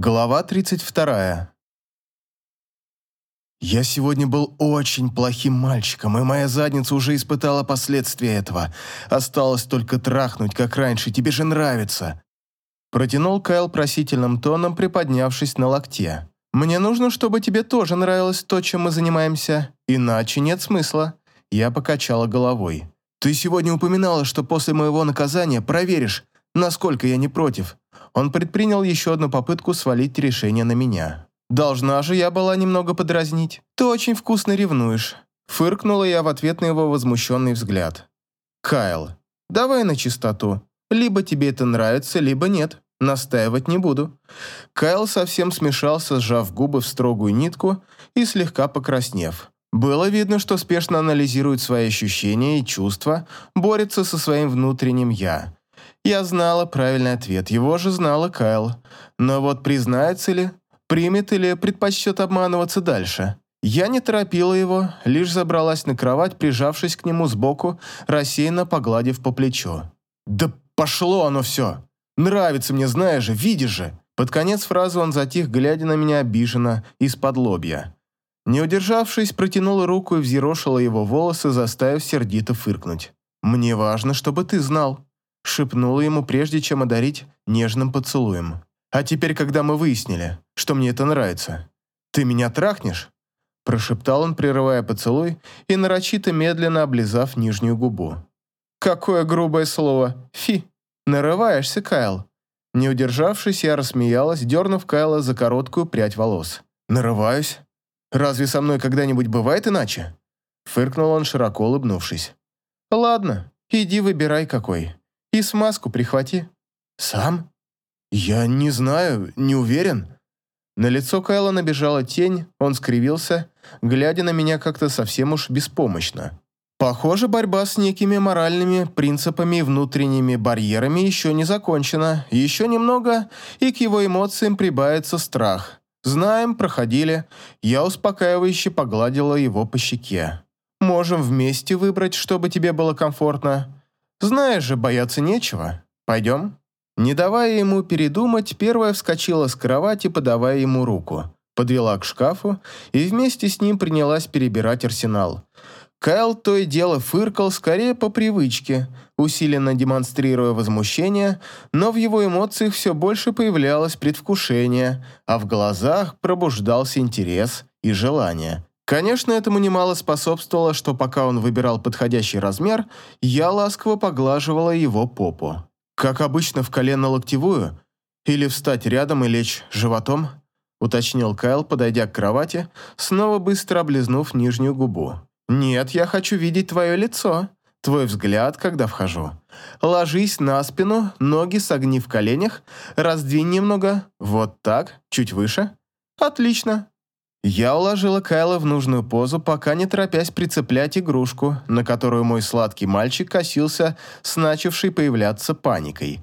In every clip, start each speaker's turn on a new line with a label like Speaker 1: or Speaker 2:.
Speaker 1: Глава 32. Я сегодня был очень плохим мальчиком, и моя задница уже испытала последствия этого. Осталось только трахнуть, как раньше, тебе же нравится. Протянул Кайл просительным тоном, приподнявшись на локте. «Мне нужно, чтобы тебе тоже нравилось то, чем мы занимаемся, иначе нет смысла». Я покачала головой. «Ты сегодня упоминала, что после моего наказания проверишь, насколько я не против. Он предпринял еще одну попытку свалить решение на меня. «Должна же я была немного подразнить. Ты очень вкусно ревнуешь». Фыркнула я в ответ на его возмущенный взгляд. «Кайл, давай на чистоту. Либо тебе это нравится, либо нет. Настаивать не буду». Кайл совсем смешался, сжав губы в строгую нитку и слегка покраснев. Было видно, что спешно анализирует свои ощущения и чувства, борется со своим внутренним «я». Я знала правильный ответ, его же знала Кайл. Но вот признается ли, примет или предпочтет обманываться дальше? Я не торопила его, лишь забралась на кровать, прижавшись к нему сбоку, рассеянно погладив по плечу. «Да пошло оно все! Нравится мне, знаешь же, видишь же!» Под конец фразы он затих, глядя на меня обиженно, из-под лобья. Не удержавшись, протянула руку и взъерошила его волосы, заставив сердито фыркнуть. «Мне важно, чтобы ты знал», шепнула ему, прежде чем одарить нежным поцелуем. «А теперь, когда мы выяснили, что мне это нравится, ты меня трахнешь?» Прошептал он, прерывая поцелуй и нарочито медленно облизав нижнюю губу. «Какое грубое слово! Фи! Нарываешься, Кайл!» Не удержавшись, я рассмеялась, дернув Кайла за короткую прядь волос. «Нарываюсь? Разве со мной когда-нибудь бывает иначе?» Фыркнул он, широко улыбнувшись. «Ладно, иди выбирай какой. И смазку прихвати». «Сам? Я не знаю, не уверен». На лицо Кайла набежала тень, он скривился, глядя на меня как-то совсем уж беспомощно. Похоже, борьба с некими моральными принципами и внутренними барьерами еще не закончена. Еще немного, и к его эмоциям прибавится страх. Знаем, проходили. Я успокаивающе погладила его по щеке. Можем вместе выбрать, чтобы тебе было комфортно. Знаешь же, бояться нечего. Пойдем?» Не давая ему передумать, первая вскочила с кровати, подавая ему руку. Подвела к шкафу и вместе с ним принялась перебирать арсенал. Кайл то и дело фыркал скорее по привычке, усиленно демонстрируя возмущение, но в его эмоциях все больше появлялось предвкушение, а в глазах пробуждался интерес и желание. Конечно, этому немало способствовало, что пока он выбирал подходящий размер, я ласково поглаживала его попу. Как обычно в колено-локтевую? Или встать рядом и лечь животом? Уточнил Кайл, подойдя к кровати, снова быстро облизнув нижнюю губу. «Нет, я хочу видеть твое лицо, твой взгляд, когда вхожу. Ложись на спину, ноги согни в коленях, раздвинь немного, вот так, чуть выше. Отлично, я уложила Кайла в нужную позу, пока не торопясь прицеплять игрушку, на которую мой сладкий мальчик косился с начавшей появляться паникой.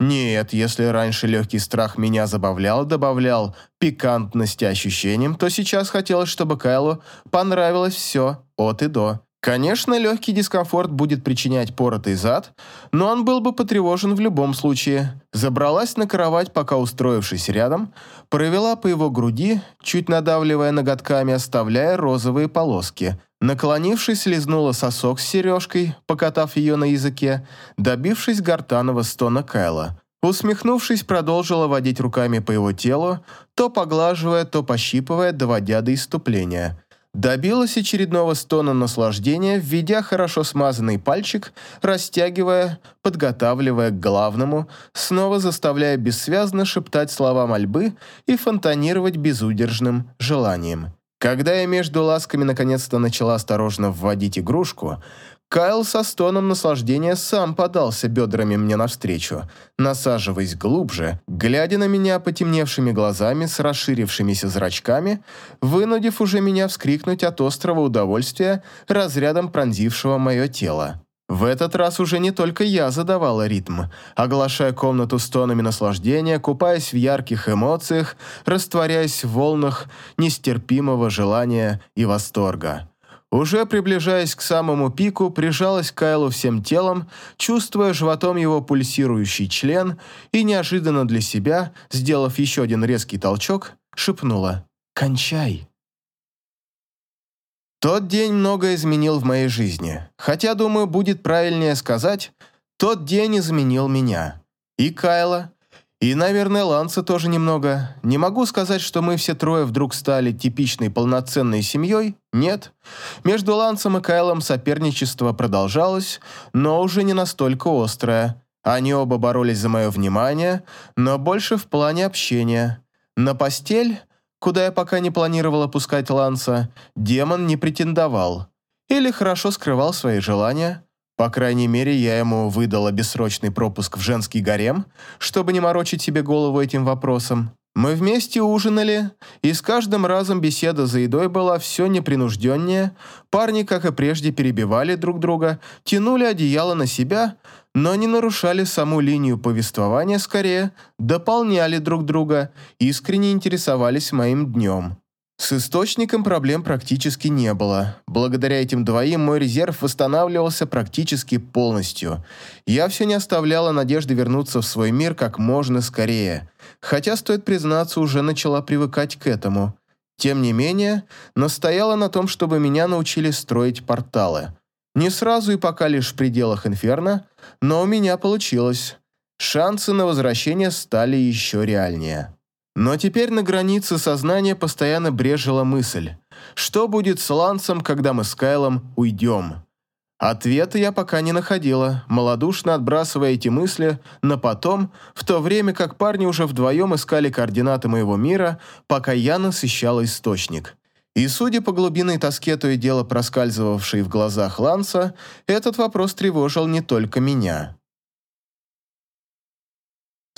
Speaker 1: Нет, если раньше легкий страх меня забавлял, добавлял пикантности ощущениям, то сейчас хотелось, чтобы Кайлу понравилось все от и до. Конечно, легкий дискомфорт будет причинять поротый зад, но он был бы потревожен в любом случае. Забралась на кровать, пока устроившись рядом, провела по его груди, чуть надавливая ноготками, оставляя розовые полоски. Наклонившись, лизнула сосок с сережкой, покатав ее на языке, добившись гортанного стона Кайла. Усмехнувшись, продолжила водить руками по его телу, то поглаживая, то пощипывая, доводя до иступления – Добилась очередного стона наслаждения, введя хорошо смазанный пальчик, растягивая, подготавливая к главному, снова заставляя бессвязно шептать слова мольбы и фонтанировать безудержным желанием. Когда я между ласками наконец-то начала осторожно вводить игрушку, Кайл со стоном наслаждения сам подался бедрами мне навстречу, насаживаясь глубже, глядя на меня потемневшими глазами с расширившимися зрачками, вынудив уже меня вскрикнуть от острого удовольствия разрядом пронзившего мое тело. В этот раз уже не только я задавала ритм, оглашая комнату стонами наслаждения, купаясь в ярких эмоциях, растворяясь в волнах нестерпимого желания и восторга. Уже приближаясь к самому пику, прижалась к Кайлу всем телом, чувствуя животом его пульсирующий член и неожиданно для себя, сделав еще один резкий толчок, шепнула «Кончай». Тот день многое изменил в моей жизни. Хотя, думаю, будет правильнее сказать, тот день изменил меня. И Кайла, и, наверное, Ланса тоже немного. Не могу сказать, что мы все трое вдруг стали типичной полноценной семьей. Нет. Между Лансом и Кайлом соперничество продолжалось, но уже не настолько острое. Они оба боролись за мое внимание, но больше в плане общения. На постель, куда я пока не планировал опускать Ланса, демон не претендовал. Или хорошо скрывал свои желания – по крайней мере, я ему выдала бессрочный пропуск в женский гарем, чтобы не морочить себе голову этим вопросом. Мы вместе ужинали, и с каждым разом беседа за едой была все непринужденнее. Парни, как и прежде, перебивали друг друга, тянули одеяло на себя, но не нарушали саму линию повествования, скорее, дополняли друг друга, искренне интересовались моим днем. С источником проблем практически не было. Благодаря этим двоим мой резерв восстанавливался практически полностью. Я все не оставляла надежды вернуться в свой мир как можно скорее. Хотя, стоит признаться, уже начала привыкать к этому. Тем не менее, настояла на том, чтобы меня научили строить порталы. Не сразу и пока лишь в пределах Инферно, но у меня получилось. Шансы на возвращение стали еще реальнее. Но теперь на границе сознания постоянно брежила мысль. Что будет с Лансом, когда мы с Кайлом уйдем? Ответа я пока не находила, малодушно отбрасывая эти мысли на потом, в то время как парни уже вдвоем искали координаты моего мира, пока я насыщала источник. И судя по глубинной тоске то и дело проскальзывавшей в глазах Ланса, этот вопрос тревожил не только меня.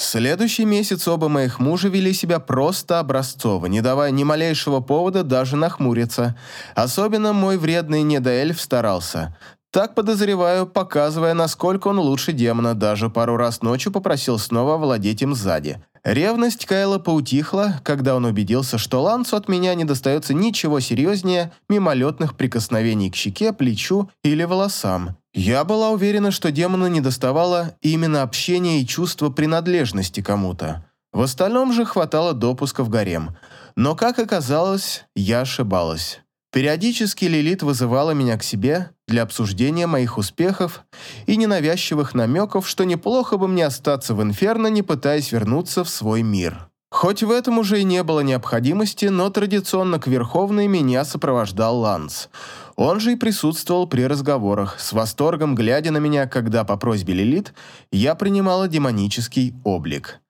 Speaker 1: Следующий месяц оба моих мужа вели себя просто образцово, не давая ни малейшего повода даже нахмуриться. Особенно мой вредный недоэльф старался. Так подозреваю, показывая, насколько он лучше демона, даже пару раз ночью попросил снова овладеть им сзади. Ревность Кайла поутихла, когда он убедился, что Лансу от меня не достается ничего серьезнее мимолетных прикосновений к щеке, плечу или волосам. Я была уверена, что демона не доставало именно общения и чувства принадлежности кому-то. В остальном же хватало допуска в гарем. Но, как оказалось, я ошибалась. Периодически Лилит вызывала меня к себе для обсуждения моих успехов и ненавязчивых намеков, что неплохо бы мне остаться в Инферно, не пытаясь вернуться в свой мир. Хоть в этом уже и не было необходимости, но традиционно к Верховной меня сопровождал Ланс. Он же и присутствовал при разговорах, с восторгом глядя на меня, когда по просьбе Лилит я принимала демонический облик.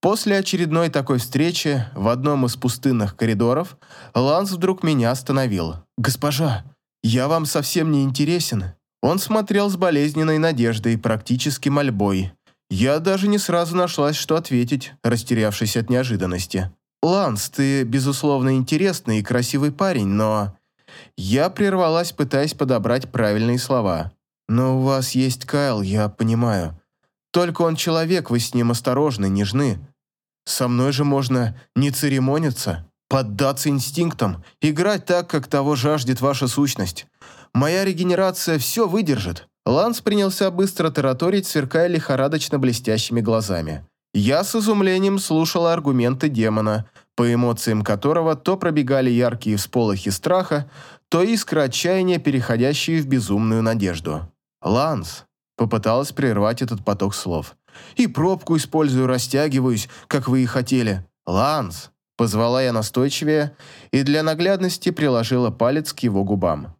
Speaker 1: После очередной такой встречи в одном из пустынных коридоров Ланс вдруг меня остановил. «Госпожа, я вам совсем не интересен». Он смотрел с болезненной надеждой, практически мольбой. Я даже не сразу нашлась, что ответить, растерявшись от неожиданности. «Ланс, ты, безусловно, интересный и красивый парень, но...» Я прервалась, пытаясь подобрать правильные слова. «Но у вас есть Кайл, я понимаю. Только он человек, вы с ним осторожны, нежны. Со мной же можно не церемониться, поддаться инстинктам, играть так, как того жаждет ваша сущность. Моя регенерация все выдержит». Ланс принялся быстро тараторить, сверкая лихорадочно блестящими глазами. Я с изумлением слушала аргументы демона, по эмоциям которого то пробегали яркие всполохи страха, то искры отчаяния, переходящие в безумную надежду. «Ланс», — попыталась прервать этот поток слов, и пробку использую, растягиваюсь, как вы и хотели. Ланс!» Позвала я настойчивее и для наглядности приложила палец к его губам.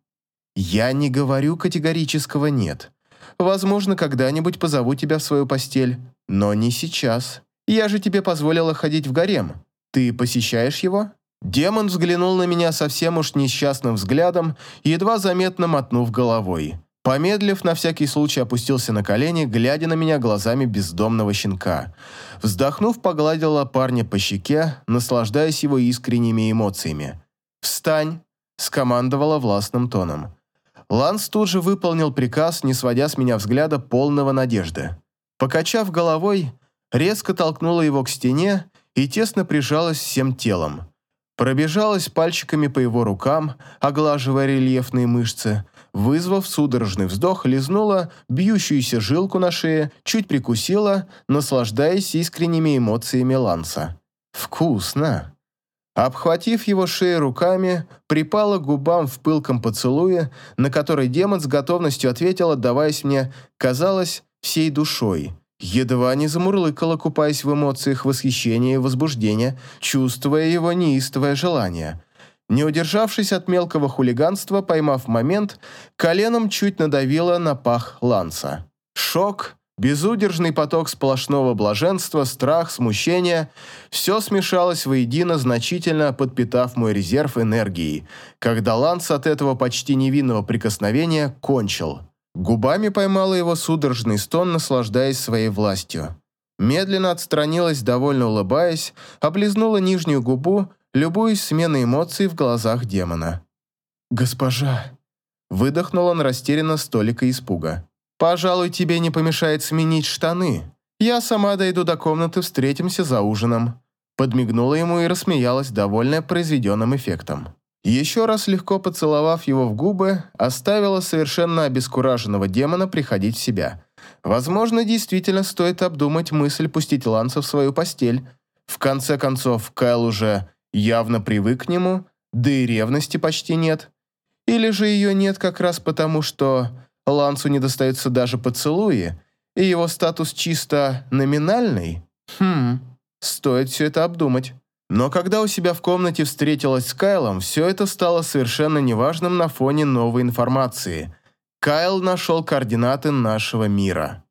Speaker 1: «Я не говорю категорического «нет». Возможно, когда-нибудь позову тебя в свою постель, но не сейчас. Я же тебе позволила ходить в гарем. Ты посещаешь его?» Демон взглянул на меня совсем уж несчастным взглядом, едва заметно мотнув головой. Помедлив, на всякий случай опустился на колени, глядя на меня глазами бездомного щенка. Вздохнув, погладила парня по щеке, наслаждаясь его искренними эмоциями. «Встань!» – скомандовала властным тоном. Ланс тут же выполнил приказ, не сводя с меня взгляда полного надежды. Покачав головой, резко толкнула его к стене и тесно прижалась всем телом. Пробежалась пальчиками по его рукам, оглаживая рельефные мышцы, вызвав судорожный вздох, лизнула бьющуюся жилку на шее, чуть прикусила, наслаждаясь искренними эмоциями Ланса. «Вкусно!» Обхватив его шею руками, припала к губам в пылком поцелуе, на который демон с готовностью ответил, отдаваясь мне, казалось, всей душой. Едва не замурлыкала, купаясь в эмоциях восхищения и возбуждения, чувствуя его неистовое желание. Не удержавшись от мелкого хулиганства, поймав момент, коленом чуть надавила на пах Ланса. Шок Безудержный поток сплошного блаженства, страх, смущение – все смешалось воедино, значительно подпитав мой резерв энергии, когда Ланс от этого почти невинного прикосновения кончил. Губами поймала его судорожный стон, наслаждаясь своей властью. Медленно отстранилась, довольно улыбаясь, облизнула нижнюю губу, любуясь сменой эмоций в глазах демона. «Госпожа!» – выдохнул он растерянно столика испуга. «Пожалуй, тебе не помешает сменить штаны. Я сама дойду до комнаты, встретимся за ужином». Подмигнула ему и рассмеялась, довольная произведенным эффектом. Еще раз легко поцеловав его в губы, оставила совершенно обескураженного демона приходить в себя. Возможно, действительно стоит обдумать мысль пустить Ланса в свою постель. В конце концов, Кайл уже явно привык к нему, да и ревности почти нет. Или же ее нет как раз потому, что Лансу не достаются даже поцелуи, и его статус чисто номинальный? Хм, стоит все это обдумать. Но когда у себя в комнате встретилась с Кайлом, все это стало совершенно неважным на фоне новой информации. Кайл нашел координаты нашего мира.